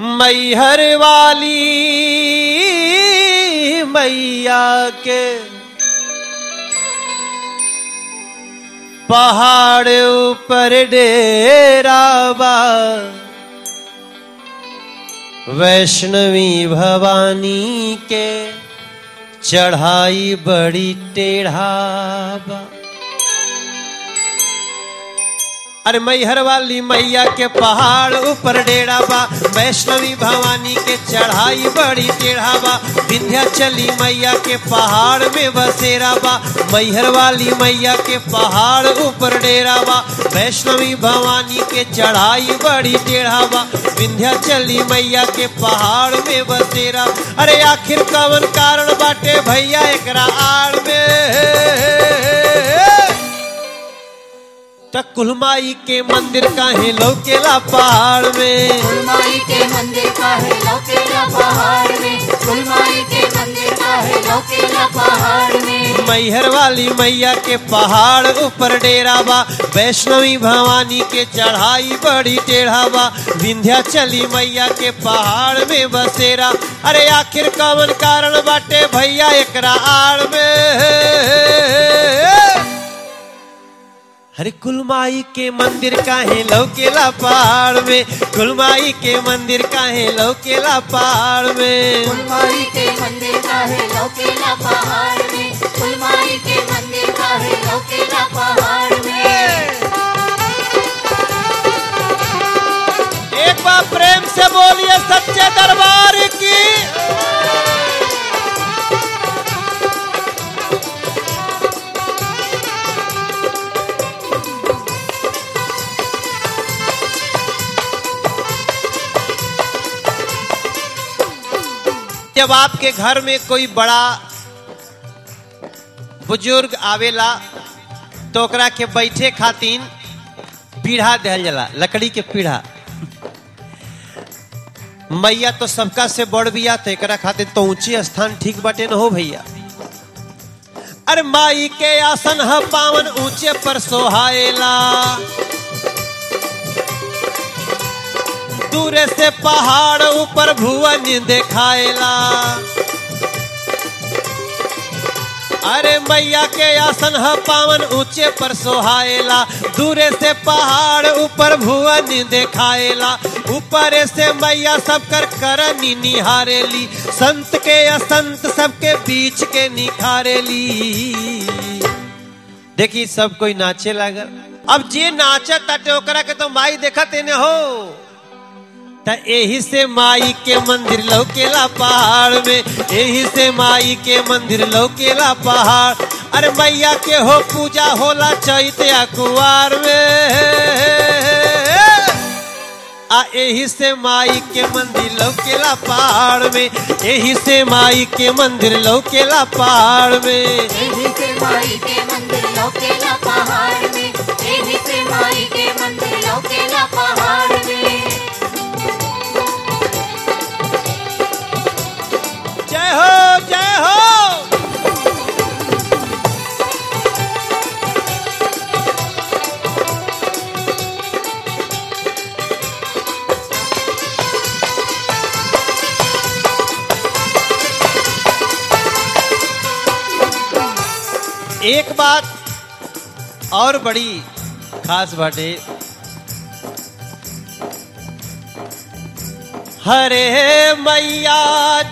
मैहर वाली मैया के पहाड़ ऊपर डेरा बा। वैष्णवी भवानी के चढ़ाई बड़ी टेढ़ा अरे मैहर वाली मैया के पहाड़ ऊपर डेरा बा। वैष्णवी भवानी के चढ़ाई बड़ी टेढ़ा बा। विंध्या चली मैया के पहाड़ में बसेरा बा। मैहर वाली मैया के पहाड़ ऊपर डेरा बा। वैष्णवी भवानी के चढ़ाई बड़ी टेढ़ा बा। विंध्या चली मैया के पहाड़ में बसेरा। अरे आखिर कवन कारण बाटे भैया एकरा आड़ में? त कुलमाई के मंदिर काहे लौकेला पहाड़ में? फुलमाई के मंदिर का है लौकेला पहाड़ में? फुलमाई के मंदिर का है लौकेला पहाड़ में? मैहर वाली मैया के पहाड़ ऊपर डेरा बा वैष्णवी भवानी के चढ़ाई बड़ी टेढ़ा बा विंध्या चली मैया के पहाड़ में बसेरा। अरे आखिर कवन कारण बाटे भैया एकरा आड़ में? हरे कुलमाई के मंदिर का है लौकेला पहाड़ में। कुलमाई के मंदिर का है लौकेला पहाड़ में। कुलमाई के मंदिर का है लौकेला पहाड़ में। फुलमाई जब आपके घर में कोई बड़ा बुज़ुर्ग आवेला तो के बैठे खातिर पीढ़ा दिहल जाला, लकड़ी के पीढ़ा। मैया तो सबका से बड़ बिया तो एक खातिर तो ऊँचे स्थान ठीक बटे न हो भैया। अरे माई के आसन ह पावन ऊँचे पर सोहाएला दूरे से पहाड़ ऊपर भुवन देखाएला। अरे मैया के आसन ह पावन ऊँचे पर सोहाएला। दूरे से पहाड़ ऊपर भुवन देखाएला। ऊपर से मैया सब कर करनी निहारेली। संत के असंत सबके बीच के निखारेली। देखी सब कोई नाचे लागल। अब जे नाचत ओकरा के तो माई देखत एने हो। एही से माई के मंदिर लौकेला पहाड़ में। एही से माई के मंदिर लौकेला पहाड़। अरे मैया के हो पूजा होला चैत या कुआर में। आ एही से माई के मंदिर लौकेला पहाड़ में। एही से माई के मंदिर लौकेला पहाड़ में। एही से माई के मंदिर लौकेला पहाड़ में। एही से माई के मंदिर लौकेला पहाड़ में। एक बात और बड़ी खास बाटे हरे मैया,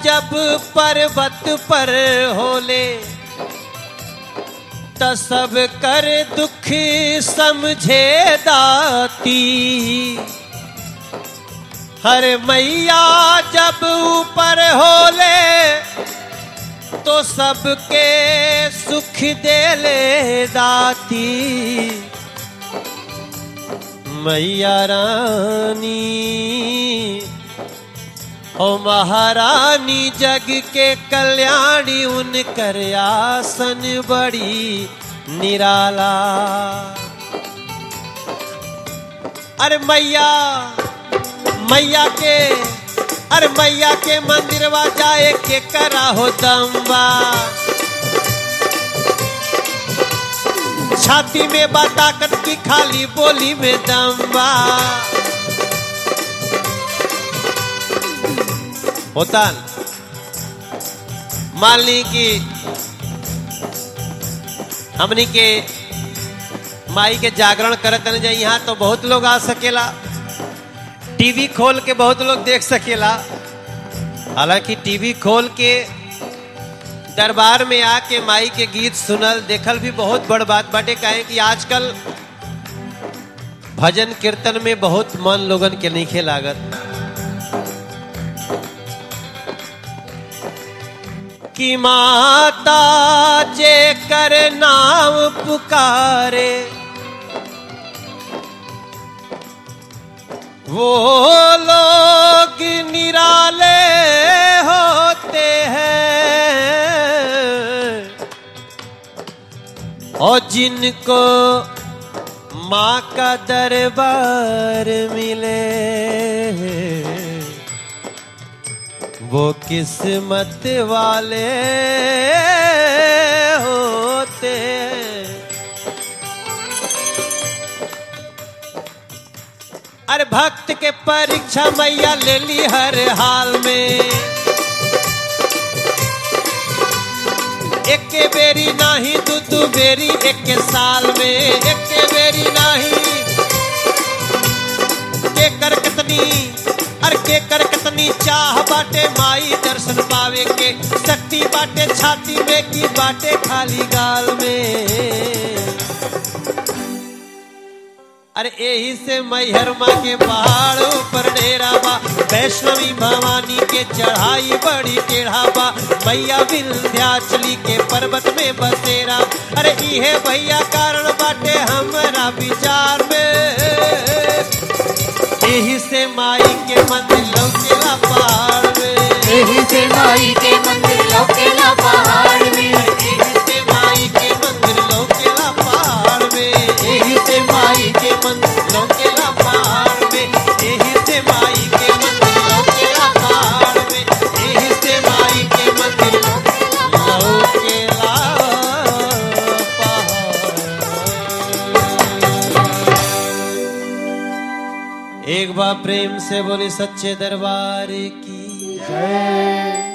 जब पर्वत पर होले तब कर दुख समझे दाती। हर मैया, जब ऊपर होले तो सबके सुख दे ले दाती। मैया रानी, ओ महारानी, जग के कल्याणी, उन कर आसन बड़ी निराला। अरे मैया मैया के, अरे मैया के मंदिर मंदिरवा जाए के करा हो दम्बा। छाती में बा की खाली बोली में दम्बा। होता? मान ली कि, हमनी के माई के जागरण करत न यहाँ तो बहुत लोग आ सकेला। टीवी खोल के बहुत लोग देख सकेला। हालाँकि टीवी खोल के दरबार में आके माई के गीत सुनल, देखल भी बहुत बड़ बात बाटे। काहे कि आजकल भजन कीर्तन में बहुत मन लोगन के नहीं लागत। कि माता जे कर नाम पुकारे, वो लोग निराले और जिनको माँ का दरबार मिले वो किस्मत वाले होते अरे भक्त के परीक्षा मैया ले ली हर हाल में। एक बेरी नाही, तू तू बेरी एक साल में। एक बेरी नाही। के कर कितनी, अर के कर कितनी चाह बाटे माई दर्शन पावे के। शक्ति बाटे, छाती में की बाटे खाली गाल में। अरे यही से मैहर माँ के पहाड़ ऊपर डेरा बा वैष्णवी भवानी के चढ़ाई बड़ी टेढ़ा बा मैया विंध्याचली के पर्वत में बसेरा। अरे इहे भैया कारण बाटे हमारा विचार में। यही से माई के मंदिर लौकेला प्रेम से बोली सच्चे दरबार की। जय।